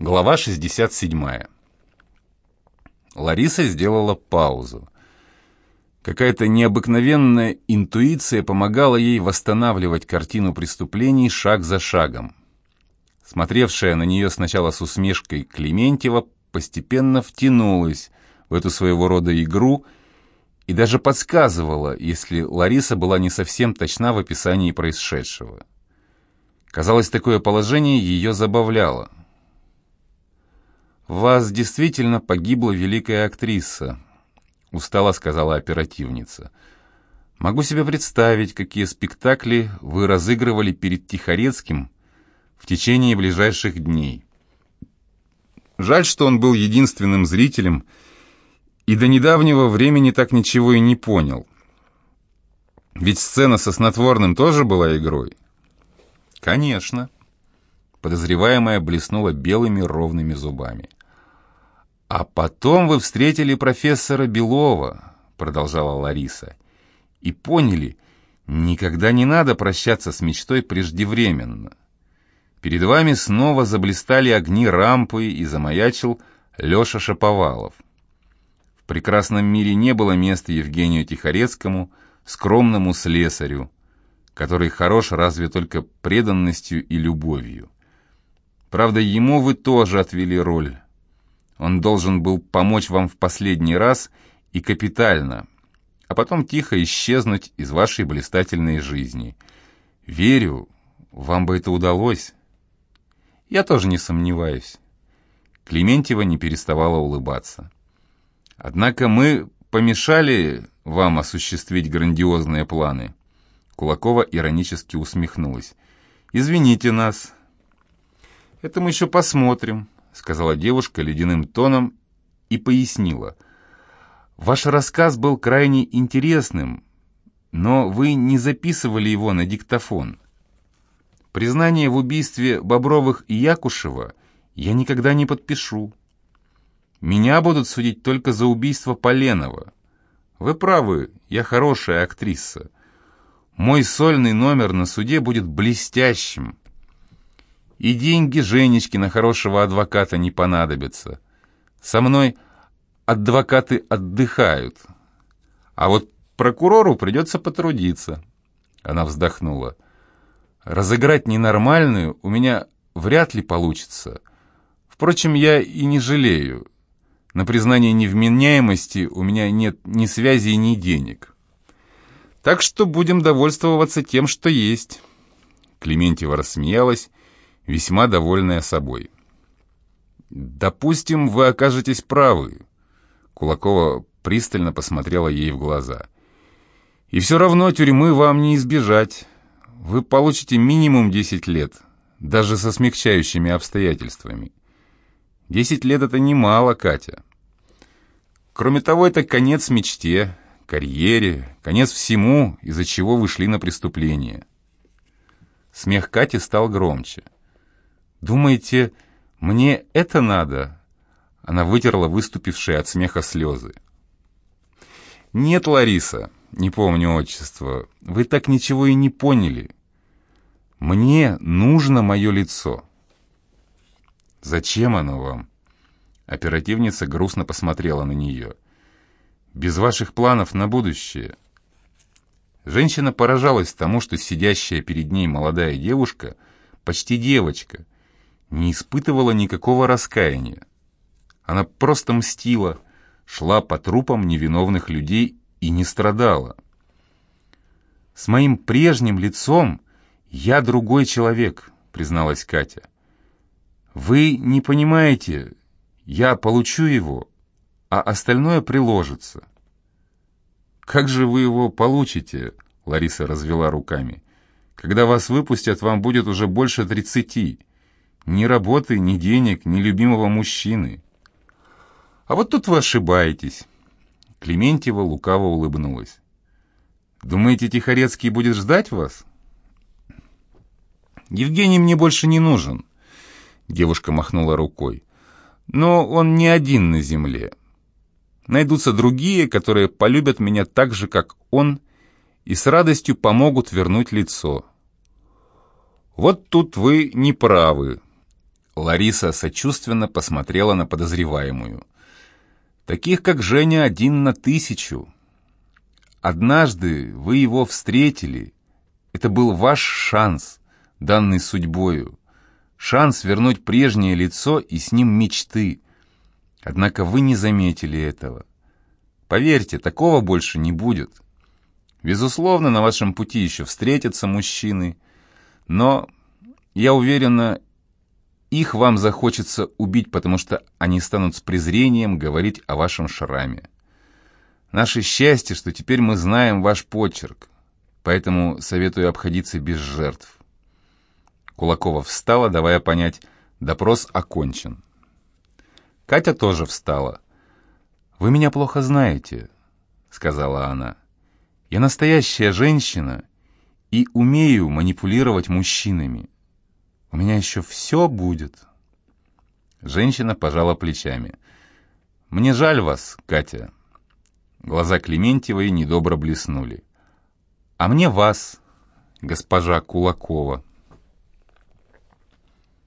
Глава 67. Лариса сделала паузу. Какая-то необыкновенная интуиция помогала ей восстанавливать картину преступлений шаг за шагом. Смотревшая на нее сначала с усмешкой Клементьева постепенно втянулась в эту своего рода игру и даже подсказывала, если Лариса была не совсем точна в описании происшедшего. Казалось, такое положение ее забавляло – вас действительно погибла великая актриса», — устало сказала оперативница. «Могу себе представить, какие спектакли вы разыгрывали перед Тихорецким в течение ближайших дней. Жаль, что он был единственным зрителем и до недавнего времени так ничего и не понял. Ведь сцена со снотворным тоже была игрой?» «Конечно». Подозреваемая блеснула белыми ровными зубами. «А потом вы встретили профессора Белова», — продолжала Лариса, «и поняли, никогда не надо прощаться с мечтой преждевременно. Перед вами снова заблистали огни рампы и замаячил Леша Шаповалов. В прекрасном мире не было места Евгению Тихорецкому, скромному слесарю, который хорош разве только преданностью и любовью. Правда, ему вы тоже отвели роль, он должен был помочь вам в последний раз и капитально, а потом тихо исчезнуть из вашей блистательной жизни. Верю, вам бы это удалось. Я тоже не сомневаюсь. Клементьева не переставала улыбаться. Однако мы помешали вам осуществить грандиозные планы. Кулакова иронически усмехнулась. «Извините нас». «Это мы еще посмотрим», — сказала девушка ледяным тоном и пояснила. «Ваш рассказ был крайне интересным, но вы не записывали его на диктофон. Признание в убийстве Бобровых и Якушева я никогда не подпишу. Меня будут судить только за убийство Поленова. Вы правы, я хорошая актриса. Мой сольный номер на суде будет блестящим». И деньги Женечки на хорошего адвоката не понадобятся. Со мной адвокаты отдыхают. А вот прокурору придется потрудиться. Она вздохнула. Разыграть ненормальную у меня вряд ли получится. Впрочем, я и не жалею. На признание невменяемости у меня нет ни связи, ни денег. Так что будем довольствоваться тем, что есть. Клементьева рассмеялась весьма довольная собой. «Допустим, вы окажетесь правы», — Кулакова пристально посмотрела ей в глаза. «И все равно тюрьмы вам не избежать. Вы получите минимум 10 лет, даже со смягчающими обстоятельствами. 10 лет — это немало, Катя. Кроме того, это конец мечте, карьере, конец всему, из-за чего вы шли на преступление». Смех Кати стал громче. «Думаете, мне это надо?» Она вытерла выступившие от смеха слезы. «Нет, Лариса, не помню отчество, вы так ничего и не поняли. Мне нужно мое лицо». «Зачем оно вам?» Оперативница грустно посмотрела на нее. «Без ваших планов на будущее». Женщина поражалась тому, что сидящая перед ней молодая девушка, почти девочка, не испытывала никакого раскаяния. Она просто мстила, шла по трупам невиновных людей и не страдала. «С моим прежним лицом я другой человек», — призналась Катя. «Вы не понимаете, я получу его, а остальное приложится». «Как же вы его получите?» — Лариса развела руками. «Когда вас выпустят, вам будет уже больше тридцати». Ни работы, ни денег, ни любимого мужчины. А вот тут вы ошибаетесь. Клементьева лукаво улыбнулась. Думаете, Тихорецкий будет ждать вас? Евгений мне больше не нужен. Девушка махнула рукой. Но он не один на земле. Найдутся другие, которые полюбят меня так же, как он, и с радостью помогут вернуть лицо. Вот тут вы не правы, Лариса сочувственно посмотрела на подозреваемую. «Таких, как Женя, один на тысячу. Однажды вы его встретили. Это был ваш шанс, данный судьбою. Шанс вернуть прежнее лицо и с ним мечты. Однако вы не заметили этого. Поверьте, такого больше не будет. Безусловно, на вашем пути еще встретятся мужчины, но, я уверена, их вам захочется убить, потому что они станут с презрением говорить о вашем шраме. Наше счастье, что теперь мы знаем ваш почерк, поэтому советую обходиться без жертв. Кулакова встала, давая понять, допрос окончен. Катя тоже встала. «Вы меня плохо знаете», — сказала она. «Я настоящая женщина и умею манипулировать мужчинами. У меня еще все будет». Женщина пожала плечами. «Мне жаль вас, Катя». Глаза Клементьевой недобро блеснули. «А мне вас, госпожа Кулакова».